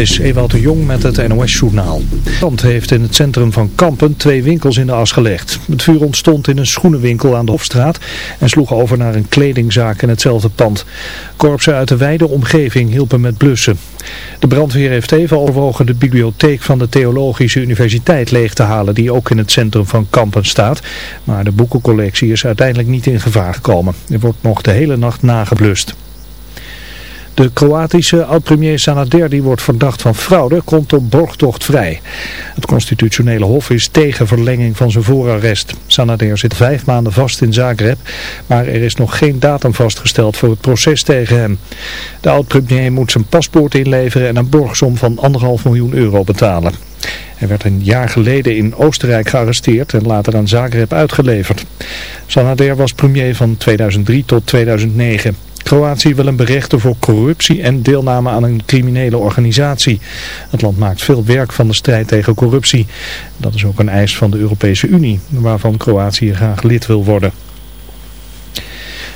is Ewout de Jong met het NOS-journaal. Brand heeft in het centrum van Kampen twee winkels in de as gelegd. Het vuur ontstond in een schoenenwinkel aan de Hofstraat en sloeg over naar een kledingzaak in hetzelfde pand. Korpsen uit de wijde omgeving hielpen met blussen. De brandweer heeft even overwogen de bibliotheek van de Theologische Universiteit leeg te halen, die ook in het centrum van Kampen staat. Maar de boekencollectie is uiteindelijk niet in gevaar gekomen. Er wordt nog de hele nacht nageblust. De Kroatische oud-premier Sanader, die wordt verdacht van fraude, komt op borgtocht vrij. Het constitutionele hof is tegen verlenging van zijn voorarrest. Sanader zit vijf maanden vast in Zagreb, maar er is nog geen datum vastgesteld voor het proces tegen hem. De oud-premier moet zijn paspoort inleveren en een borgsom van anderhalf miljoen euro betalen. Hij werd een jaar geleden in Oostenrijk gearresteerd en later aan Zagreb uitgeleverd. Sanader was premier van 2003 tot 2009. Kroatië wil hem berechten voor corruptie en deelname aan een criminele organisatie. Het land maakt veel werk van de strijd tegen corruptie. Dat is ook een eis van de Europese Unie, waarvan Kroatië graag lid wil worden.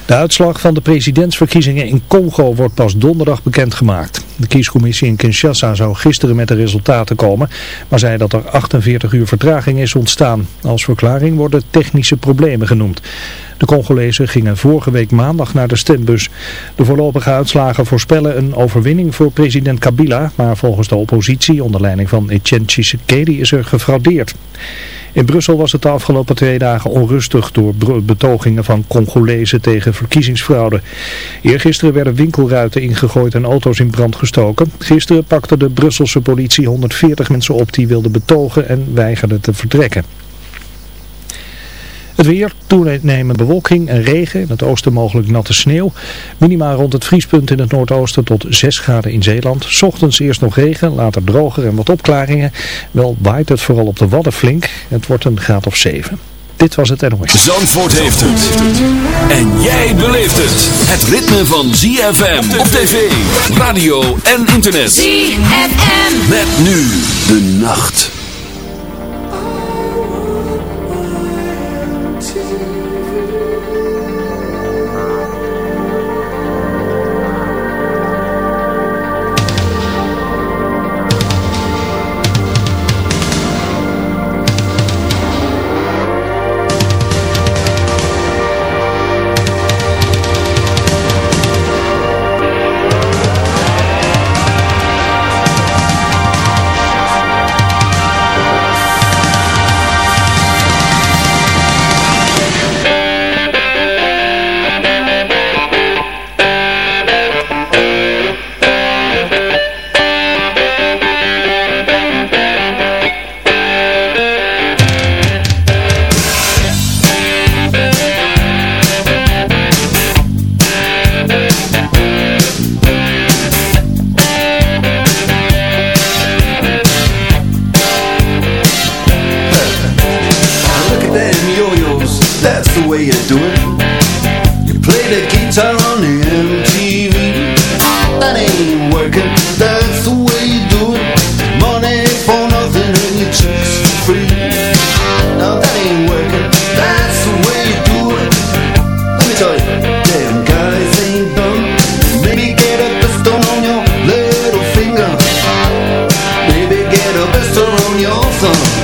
De uitslag van de presidentsverkiezingen in Congo wordt pas donderdag bekendgemaakt. De kiescommissie in Kinshasa zou gisteren met de resultaten komen, maar zei dat er 48 uur vertraging is ontstaan. Als verklaring worden technische problemen genoemd. De Congolezen gingen vorige week maandag naar de stembus. De voorlopige uitslagen voorspellen een overwinning voor president Kabila, maar volgens de oppositie onder leiding van Etienne Tshisekedi is er gefraudeerd. In Brussel was het de afgelopen twee dagen onrustig door betogingen van Congolezen tegen verkiezingsfraude. Eergisteren werden winkelruiten ingegooid en auto's in brand gestoken. Gisteren pakte de Brusselse politie 140 mensen op die wilden betogen en weigerden te vertrekken. Het weer, toenemende bewolking en regen, in het oosten mogelijk natte sneeuw. Minima rond het vriespunt in het noordoosten tot 6 graden in Zeeland. Ochtends eerst nog regen, later droger en wat opklaringen. Wel waait het vooral op de Wadden flink. Het wordt een graad of 7. Dit was het NOS. Zandvoort heeft het. En jij beleeft het. Het ritme van ZFM op tv, radio en internet. ZFM. Met nu de nacht. awesome.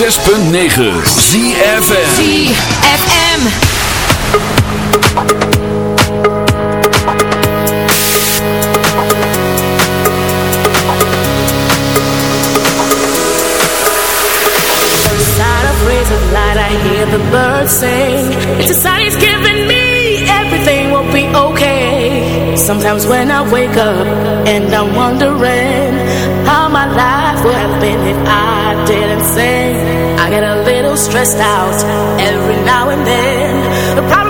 106.9 ZFM ZFM I hear the birds sing. It's he's giving me Everything will be okay. Sometimes when I wake up And I'm wondering How my life would have been If I didn't say stressed out every now and then.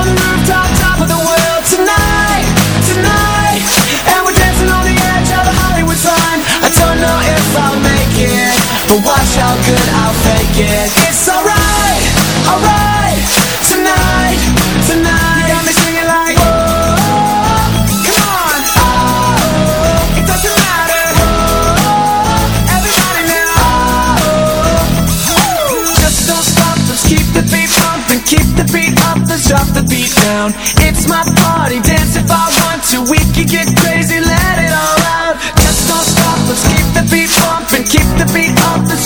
But watch how good I'll fake it It's alright, alright. Tonight, tonight. You got me singing like Whoa, come on. Oh, it doesn't matter. Everybody oh. Just don't stop, let's keep the beat pumping. Keep the beat up, let's drop the beat down. It's my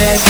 Yes.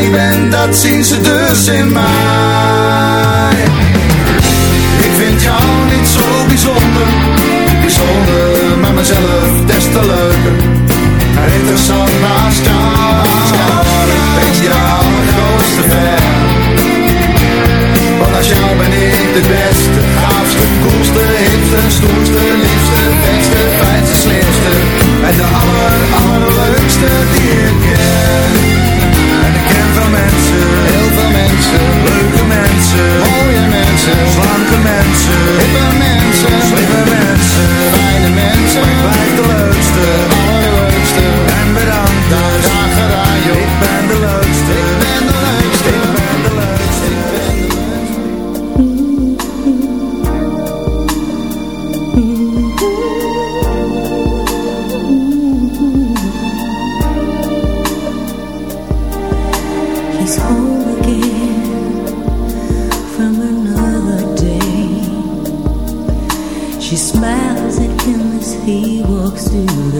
jij bent, dat zien ze dus in mij Ik vind jou niet zo bijzonder Bijzonder, maar mezelf des te leuker interessant naast jou Ik ben jouw grootste fan want naast jou ben ik de beste, gaafste, koelste, hipste, stoerste, liefste, beste, fijnste, slimste. En de aller, allerleukste die ik ken. Veel mensen, heel veel mensen, leuke mensen, mooie mensen, slanke mensen, hippe mensen, slimme mensen, fijne mensen. Maar ik blijf de leukste,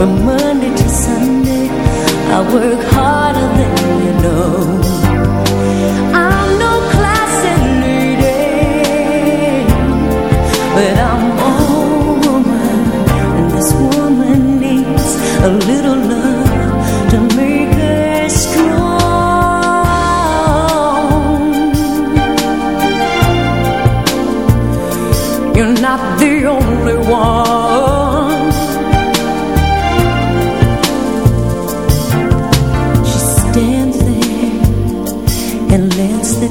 from Monday to Sunday. I work harder than you know. I'm no classy lady, but I'm woman, and this woman needs a little love to make her strong. You're not the only one.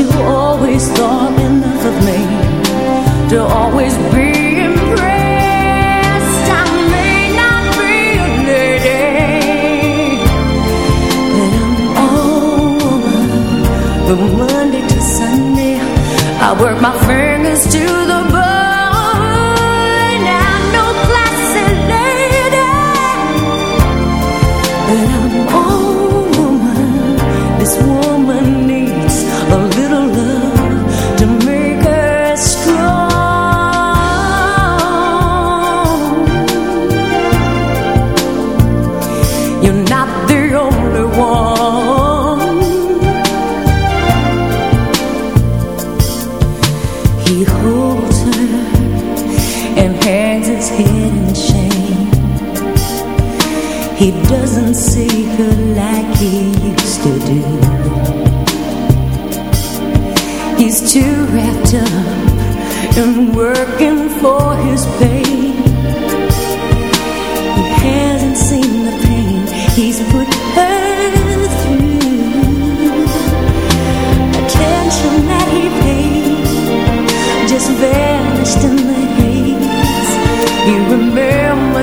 you always thought enough of me to always be impressed. I may not be a lady, but I'm all woman Monday to Sunday. I work my fingers to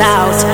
Out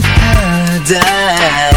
paradise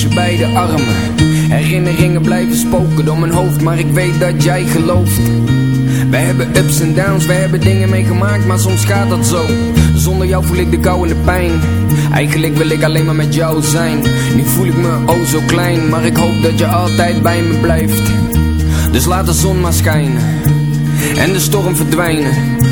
je bij de armen. Herinneringen blijven spoken door mijn hoofd Maar ik weet dat jij gelooft. We hebben ups en downs, we hebben dingen meegemaakt Maar soms gaat dat zo. Zonder jou voel ik de kou en de pijn. Eigenlijk wil ik alleen maar met jou zijn. Nu voel ik me oh zo klein Maar ik hoop dat je altijd bij me blijft. Dus laat de zon maar schijnen En de storm verdwijnen.